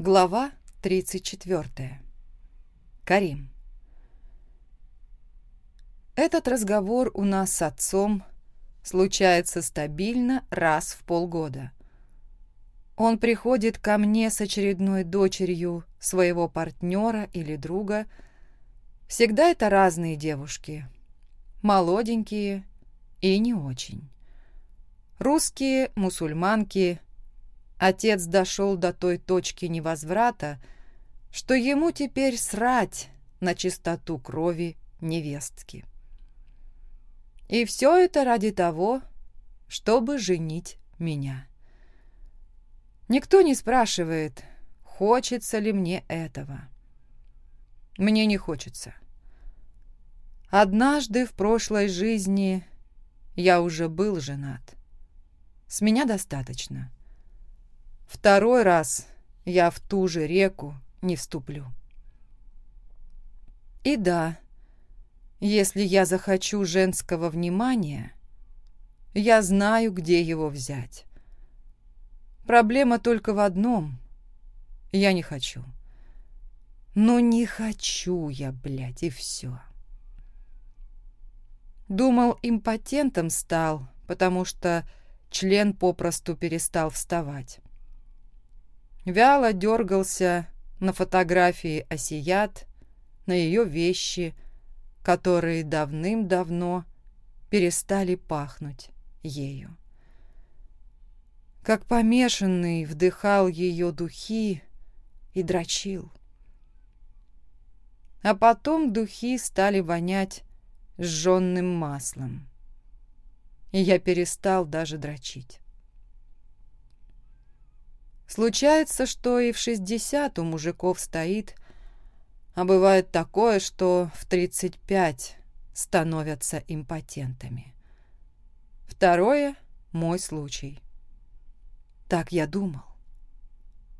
Глава 34. Карим. Этот разговор у нас с отцом случается стабильно раз в полгода. Он приходит ко мне с очередной дочерью своего партнера или друга. Всегда это разные девушки. Молоденькие и не очень. Русские, мусульманки – Отец дошел до той точки невозврата, что ему теперь срать на чистоту крови невестки. И все это ради того, чтобы женить меня. Никто не спрашивает, хочется ли мне этого. Мне не хочется. Однажды в прошлой жизни я уже был женат. С меня достаточно. — Второй раз я в ту же реку не вступлю. И да, если я захочу женского внимания, я знаю, где его взять. Проблема только в одном. Я не хочу. Ну не хочу я, блядь, и все. Думал, импотентом стал, потому что член попросту перестал вставать. Вяло дергался на фотографии Осият, на ее вещи, которые давным-давно перестали пахнуть ею. Как помешанный вдыхал ее духи и дрочил. А потом духи стали вонять сжженным маслом. И я перестал даже дрочить. Случается, что и Случается, что и в состоявшись у мужиков стоит, а бывает такое, что в 35 становятся импотентами. Второе – мой случай. Так я думал.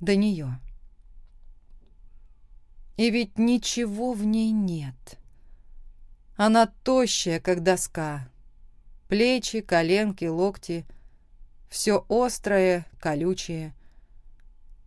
До нее. И ведь ничего в ней нет. Она тощая, как доска. Плечи, коленки, локти. Все острое, колючее –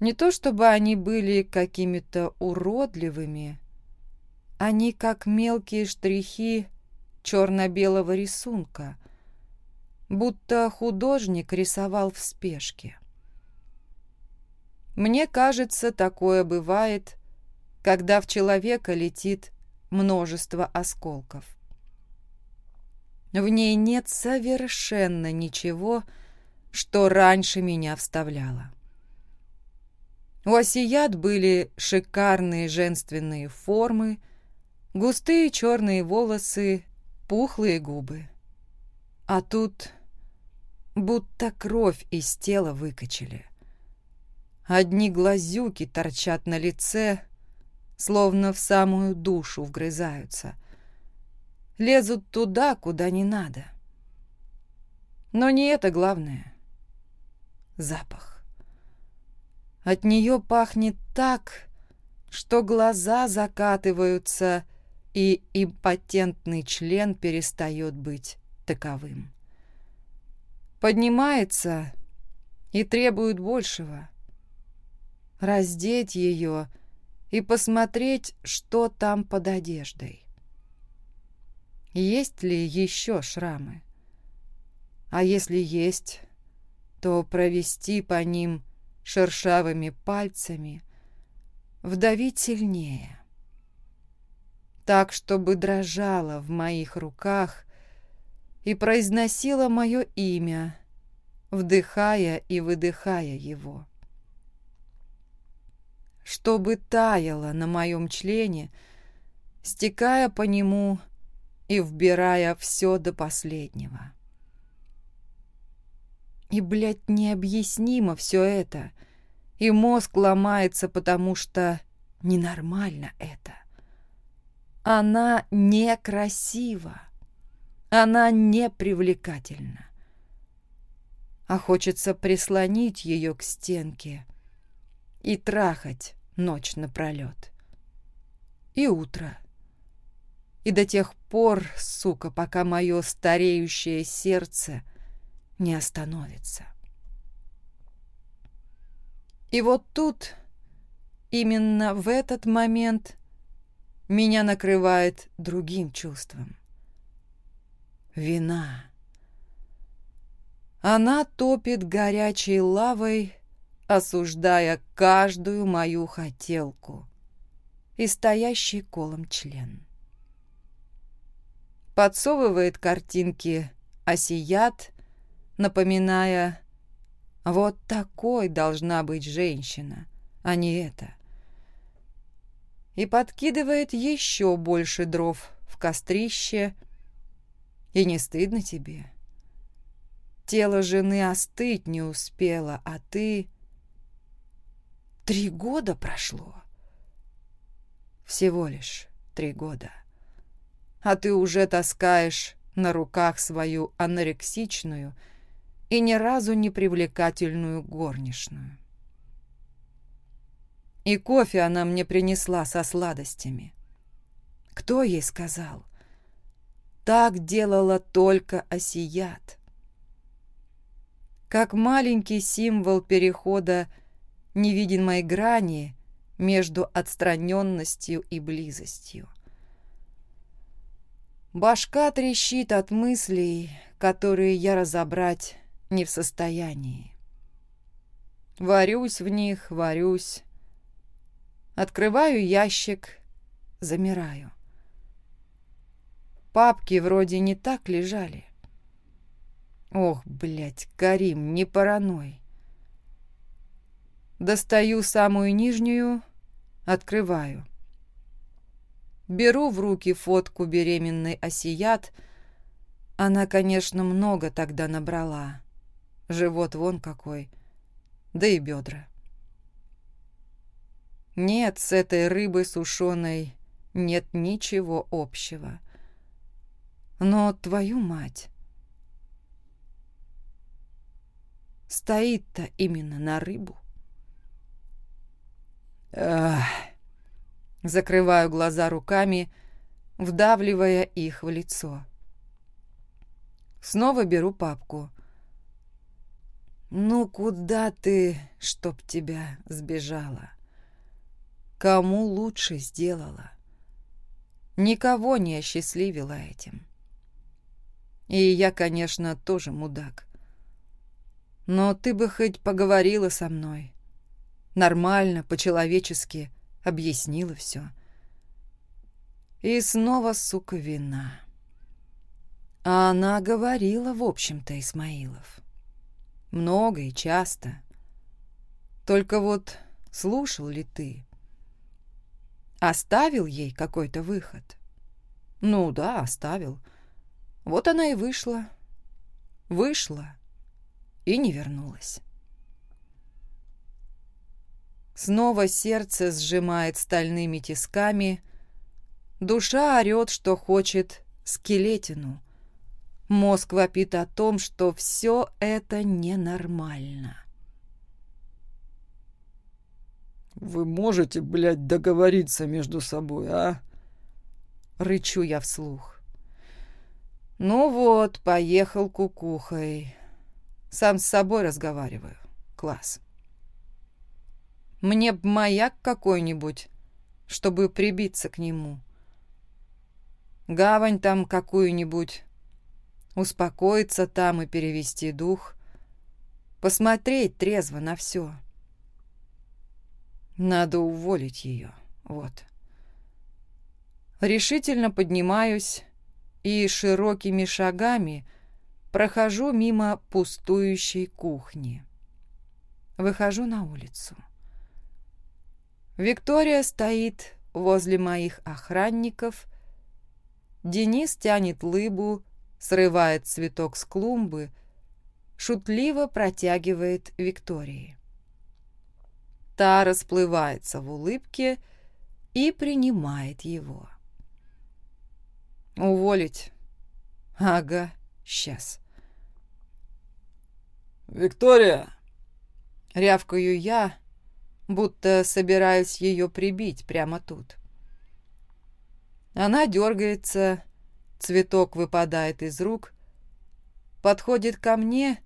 Груди нет вообще, задницы тоже. Еще бы. Видел я ее ужин, пакет ряженки и кусок булки. На лице шрам, да и не только на лице. Я заметил там, в квартире, что шрамов больше. Она, конечно, пыталась закрыться, но это сложно сделать, когда они всюду. Не то чтобы они были какими-то уродливыми, они как мелкие штрихи черно-белого рисунка, будто художник рисовал в спешке. Мне кажется, такое бывает, когда в человека летит множество осколков. В ней нет совершенно ничего, что раньше меня вставляло. У осият были шикарные женственные формы, густые черные волосы, пухлые губы. А тут будто кровь из тела выкачали. Одни глазюки торчат на лице, словно в самую душу вгрызаются. Лезут туда, куда не надо. Но не это главное. Запах. От нее пахнет так, что глаза закатываются, и импотентный член перестает быть таковым. Поднимается и требует большего. Раздеть ее и посмотреть, что там под одеждой. Есть ли еще шрамы? А если есть, то провести по ним шершавыми пальцами, вдавить сильнее, так, чтобы дрожала в моих руках и произносила мое имя, вдыхая и выдыхая его. Чтобы таяло на моем члене, стекая по нему и вбирая все до последнего. И, блядь, необъяснимо все это. И мозг ломается, потому что ненормально это. Она некрасива. Она непривлекательна. А хочется прислонить ее к стенке и трахать ночь напролет. И утро. И до тех пор, сука, пока мое стареющее сердце не остановится. И вот тут, именно в этот момент, меня накрывает другим чувством. Вина. Она топит горячей лавой, осуждая каждую мою хотелку и стоящий колом член. Подсовывает картинки осият, напоминая «Вот такой должна быть женщина, а не это». И подкидывает еще больше дров в кострище. И не стыдно тебе? Тело жены остыть не успело, а ты... Три года прошло. Всего лишь три года. А ты уже таскаешь на руках свою анорексичную, и ни разу не привлекательную горничную. И кофе она мне принесла со сладостями. Кто ей сказал? Так делала только осият. Как маленький символ перехода невидимой грани между отстраненностью и близостью. Башка трещит от мыслей, которые я разобрать не в состоянии. Варюсь в них, варюсь. Открываю ящик, замираю. Папки вроде не так лежали. Ох, блядь, Карим, не параной. Достаю самую нижнюю, открываю. Беру в руки фотку беременной осият. Она, конечно, много тогда набрала. Живот вон какой. Да и бедра. Нет, с этой рыбой сушеной нет ничего общего. Но твою мать... Стоит-то именно на рыбу. Ах. Закрываю глаза руками, вдавливая их в лицо. Снова беру папку. «Ну куда ты, чтоб тебя сбежала? Кому лучше сделала? Никого не осчастливила этим. И я, конечно, тоже мудак. Но ты бы хоть поговорила со мной, нормально, по-человечески объяснила все. И снова, сука, вина. А она говорила, в общем-то, Исмаилов. Много и часто. Только вот слушал ли ты? Оставил ей какой-то выход? Ну да, оставил. Вот она и вышла. Вышла и не вернулась. Снова сердце сжимает стальными тисками, душа орет, что хочет скелетину — Мозг вопит о том, что все это ненормально. «Вы можете, блядь, договориться между собой, а?» Рычу я вслух. «Ну вот, поехал кукухой. Сам с собой разговариваю. Класс. Мне б маяк какой-нибудь, чтобы прибиться к нему. Гавань там какую-нибудь, успокоиться там и перевести дух, посмотреть трезво на все. Надо уволить ее, вот. Решительно поднимаюсь и широкими шагами прохожу мимо пустующей кухни. Выхожу на улицу. Виктория стоит возле моих охранников. Денис тянет лыбу, срывает цветок с клумбы, шутливо протягивает Виктории. Та расплывается в улыбке и принимает его. Уволить? Ага, сейчас. «Виктория!» Рявкаю я, будто собираюсь ее прибить прямо тут. Она дергается, Цветок выпадает из рук, подходит ко мне,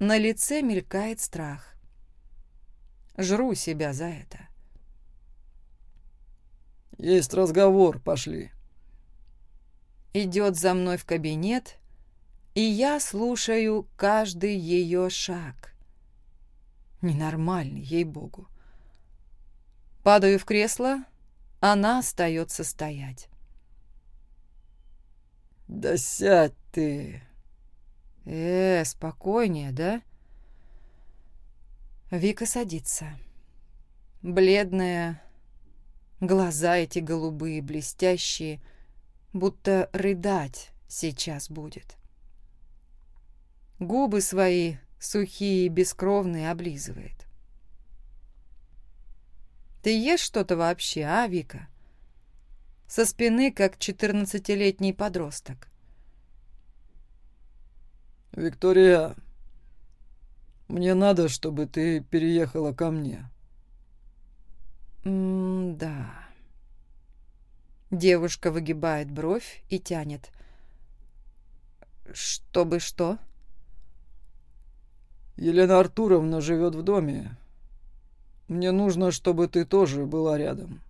на лице мелькает страх. Жру себя за это. «Есть разговор, пошли». Идет за мной в кабинет, и я слушаю каждый ее шаг. Ненормальный, ей-богу. Падаю в кресло, она остается стоять. «Да сядь ты!» «Э, спокойнее, да?» Вика садится. Бледная, глаза эти голубые, блестящие, будто рыдать сейчас будет. Губы свои, сухие и бескровные, облизывает. «Ты ешь что-то вообще, а, Вика?» Со спины, как четырнадцатилетний подросток. «Виктория, мне надо, чтобы ты переехала ко мне». «М-да». Девушка выгибает бровь и тянет.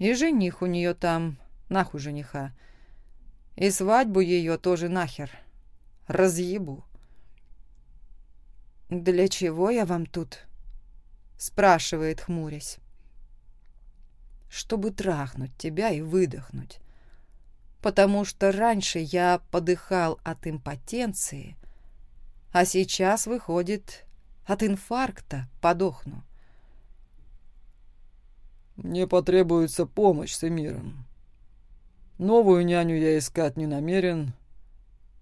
«Чтобы что?» Елена Артуровна живет в доме. Мне нужно, чтобы ты тоже была рядом. И жених у нее там, нахуй жениха. И свадьбу ее тоже нахер. Разъебу. «Для чего я вам тут?» Спрашивает, хмурясь. «Чтобы трахнуть тебя и выдохнуть. Потому что раньше я подыхал от импотенции, а сейчас, выходит, от инфаркта подохну. Мне потребуется помощь с Эмиром. Новую няню я искать не намерен,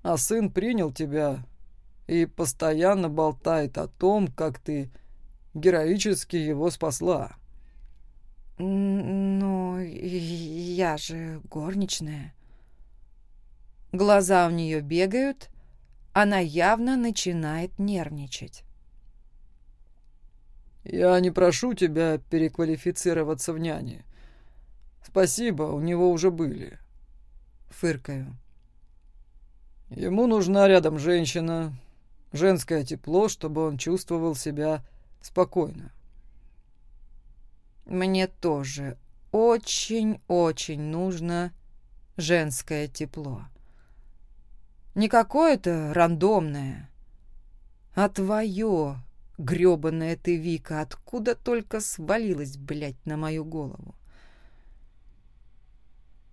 а сын принял тебя и постоянно болтает о том, как ты героически его спасла. «Ну, я же горничная». Глаза у нее бегают, она явно начинает нервничать. Я не прошу тебя переквалифицироваться в няне. Спасибо, у него уже были. Фыркаю. Ему нужна рядом женщина, женское тепло, чтобы он чувствовал себя спокойно. Мне тоже очень-очень нужно женское тепло. Не какое-то рандомное, а твое грёбаная ты, Вика, откуда только свалилась, блядь, на мою голову.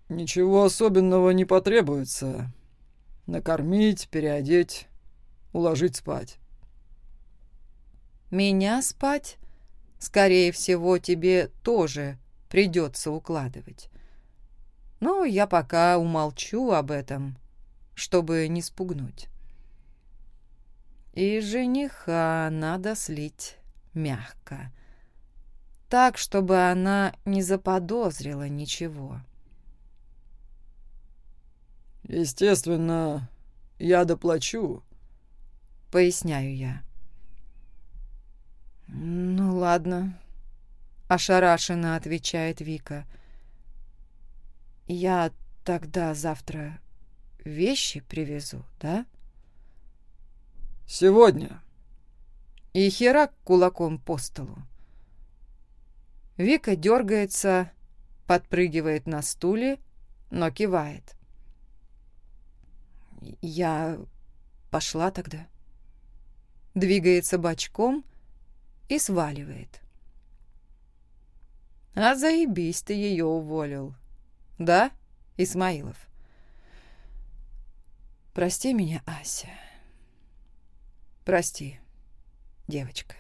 Ничего особенного не потребуется. Накормить, переодеть, уложить спать. Меня спать, скорее всего, тебе тоже придется укладывать. Но я пока умолчу об этом, чтобы не спугнуть. И жениха надо слить мягко, так, чтобы она не заподозрила ничего. Естественно, я доплачу, поясняю я. Ну ладно, ошарашенно отвечает Вика. Я тогда завтра вещи привезу, да? Сегодня. И Херак кулаком по столу. Вика дергается, подпрыгивает на стуле, но кивает. Я пошла тогда. Двигается бочком и сваливает. А заебись ты ее уволил. Да, Исмаилов? Прости меня, Ася. Прости, девочка.